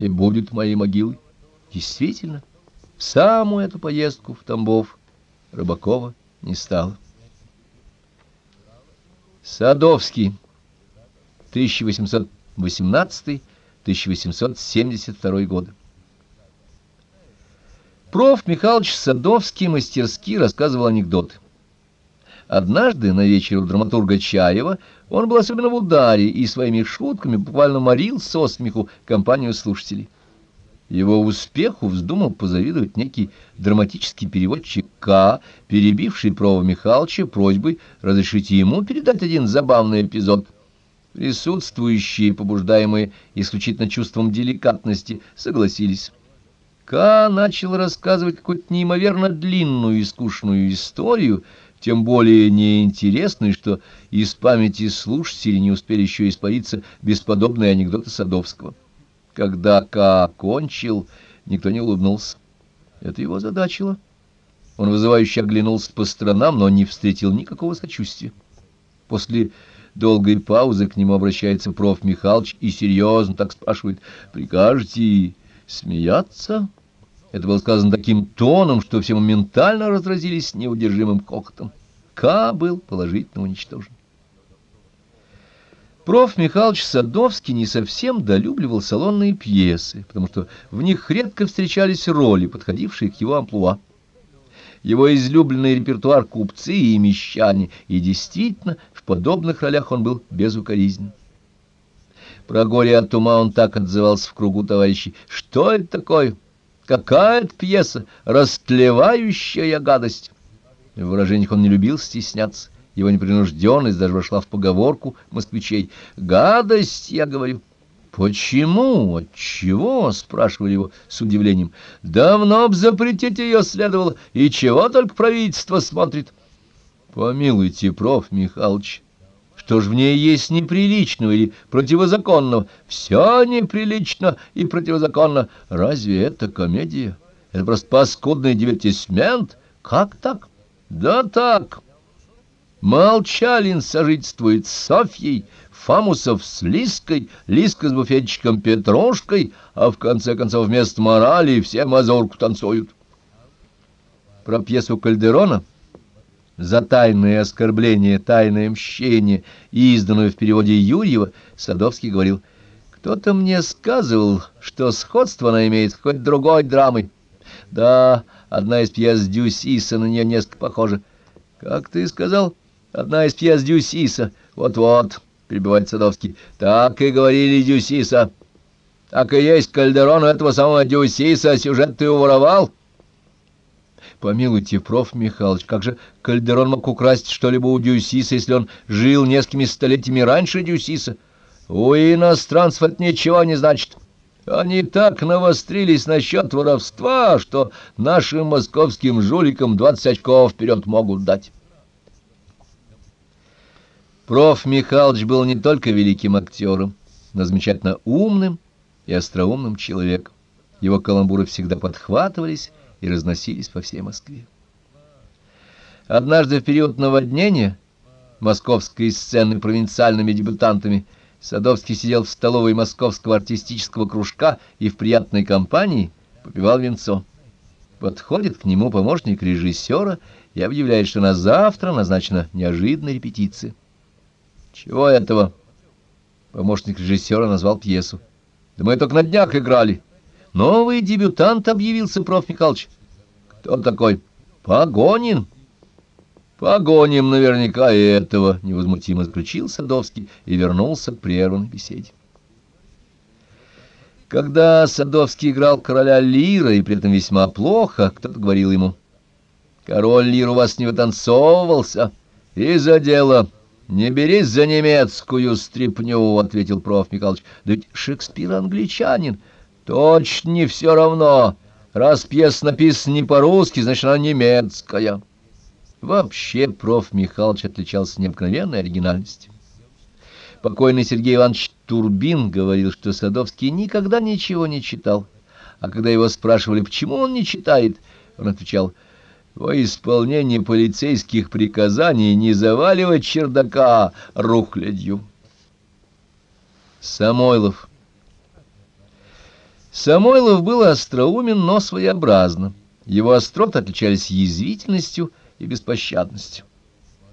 и будет моей могилой. Действительно, в самую эту поездку в Тамбов Рыбакова не стало. Садовский, 1818-1872 годы. Проф. Михайлович Садовский мастерски рассказывал анекдоты. Однажды на вечере у драматурга Чаева он был особенно в ударе и своими шутками буквально морил со смеху компанию слушателей. Его успеху вздумал позавидовать некий драматический переводчик К, перебивший Прова Михайловича просьбой разрешить ему передать один забавный эпизод. Присутствующие, побуждаемые исключительно чувством деликатности, согласились. К начал рассказывать какую-то неимоверно длинную и скучную историю, тем более неинтересный, что из памяти слушателей не успели еще испариться бесподобные анекдоты Садовского. Когда Ка кончил, никто не улыбнулся. Это его задачило. Он вызывающе оглянулся по сторонам, но не встретил никакого сочувствия. После долгой паузы к нему обращается проф. Михайлович и серьезно так спрашивает, «Прикажете смеяться?» Это было сказано таким тоном, что все моментально разразились неудержимым кокотом. К был положительно уничтожен. Проф. Михайлович Садовский не совсем долюбливал салонные пьесы, потому что в них редко встречались роли, подходившие к его амплуа. Его излюбленный репертуар купцы и мещане, и действительно, в подобных ролях он был безукоризнен. Про горе от ума он так отзывался в кругу товарищей. «Что это такое?» Какая это пьеса? Растлевающая гадость. В выражениях он не любил стесняться. Его непринужденность даже вошла в поговорку москвичей. «Гадость, я говорю». «Почему? Отчего?» — спрашивали его с удивлением. «Давно б запретить ее следовало, и чего только правительство смотрит». «Помилуйте, проф. Михайлович, что ж в ней есть неприличного или противозаконного? Все неприлично и противозаконно. Разве это комедия? Это просто паскудный дивертисмент? Как так? Да так. Молчалин сожительствует с Софьей, Фамусов с Лиской, Лиска с буфетчиком Петрушкой, а в конце концов вместо морали все мазурку танцуют. Про пьесу Кальдерона — за тайное оскорбление, тайное мщение, изданную в переводе Юрьева, Садовский говорил, «Кто-то мне сказывал, что сходство она имеет с какой-то другой драмой. Да, одна из пьес Дюсиса на нее несколько похожа. Как ты сказал? Одна из пьес Дюсиса. Вот-вот, — перебивает Садовский, — так и говорили Дюсиса. Так и есть Кальдерон этого самого Дюсиса, сюжет ты уворовал?» Помилуйте, проф. Михайлович, как же Кальдерон мог украсть что-либо у Дюсиса, если он жил несколькими столетиями раньше Дюсиса? У иностранцев это ничего не значит. Они так навострились насчет воровства, что нашим московским жуликам двадцать очков вперед могут дать. Проф. Михайлович был не только великим актером, но замечательно умным и остроумным человеком. Его каламбуры всегда подхватывались и разносились по всей Москве. Однажды в период наводнения московской сцены провинциальными дебютантами Садовский сидел в столовой московского артистического кружка и в приятной компании попивал венцо. Подходит к нему помощник режиссера и объявляет, что на завтра назначена неожиданная репетиция. «Чего этого?» Помощник режиссера назвал пьесу. «Да мы только на днях играли». Новый дебютант объявился, проф. Михайлович. Кто такой? Погонин. Погоним наверняка и этого, невозмутимо заключил Садовский и вернулся к прерванной беседе. Когда Садовский играл короля Лира, и при этом весьма плохо, кто-то говорил ему, «Король Лир у вас не вытанцовывался, и за дело. Не берись за немецкую стряпню», — ответил проф. Михайлович, «да ведь Шекспир англичанин». Точно не все равно. Раз пьеса написана не по-русски, значит, она немецкая. Вообще проф. Михайлович отличался необыкновенной оригинальностью. Покойный Сергей Иванович Турбин говорил, что Садовский никогда ничего не читал. А когда его спрашивали, почему он не читает, он отвечал, «Во исполнение полицейских приказаний не заваливать чердака рухлядью». Самойлов Самойлов был остроумен, но своеобразно. Его остроты отличались язвительностью и беспощадностью.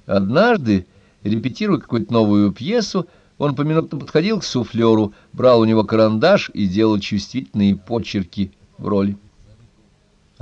Однажды, репетируя какую-то новую пьесу, он поминутно подходил к суфлеру, брал у него карандаш и делал чувствительные почерки в роли.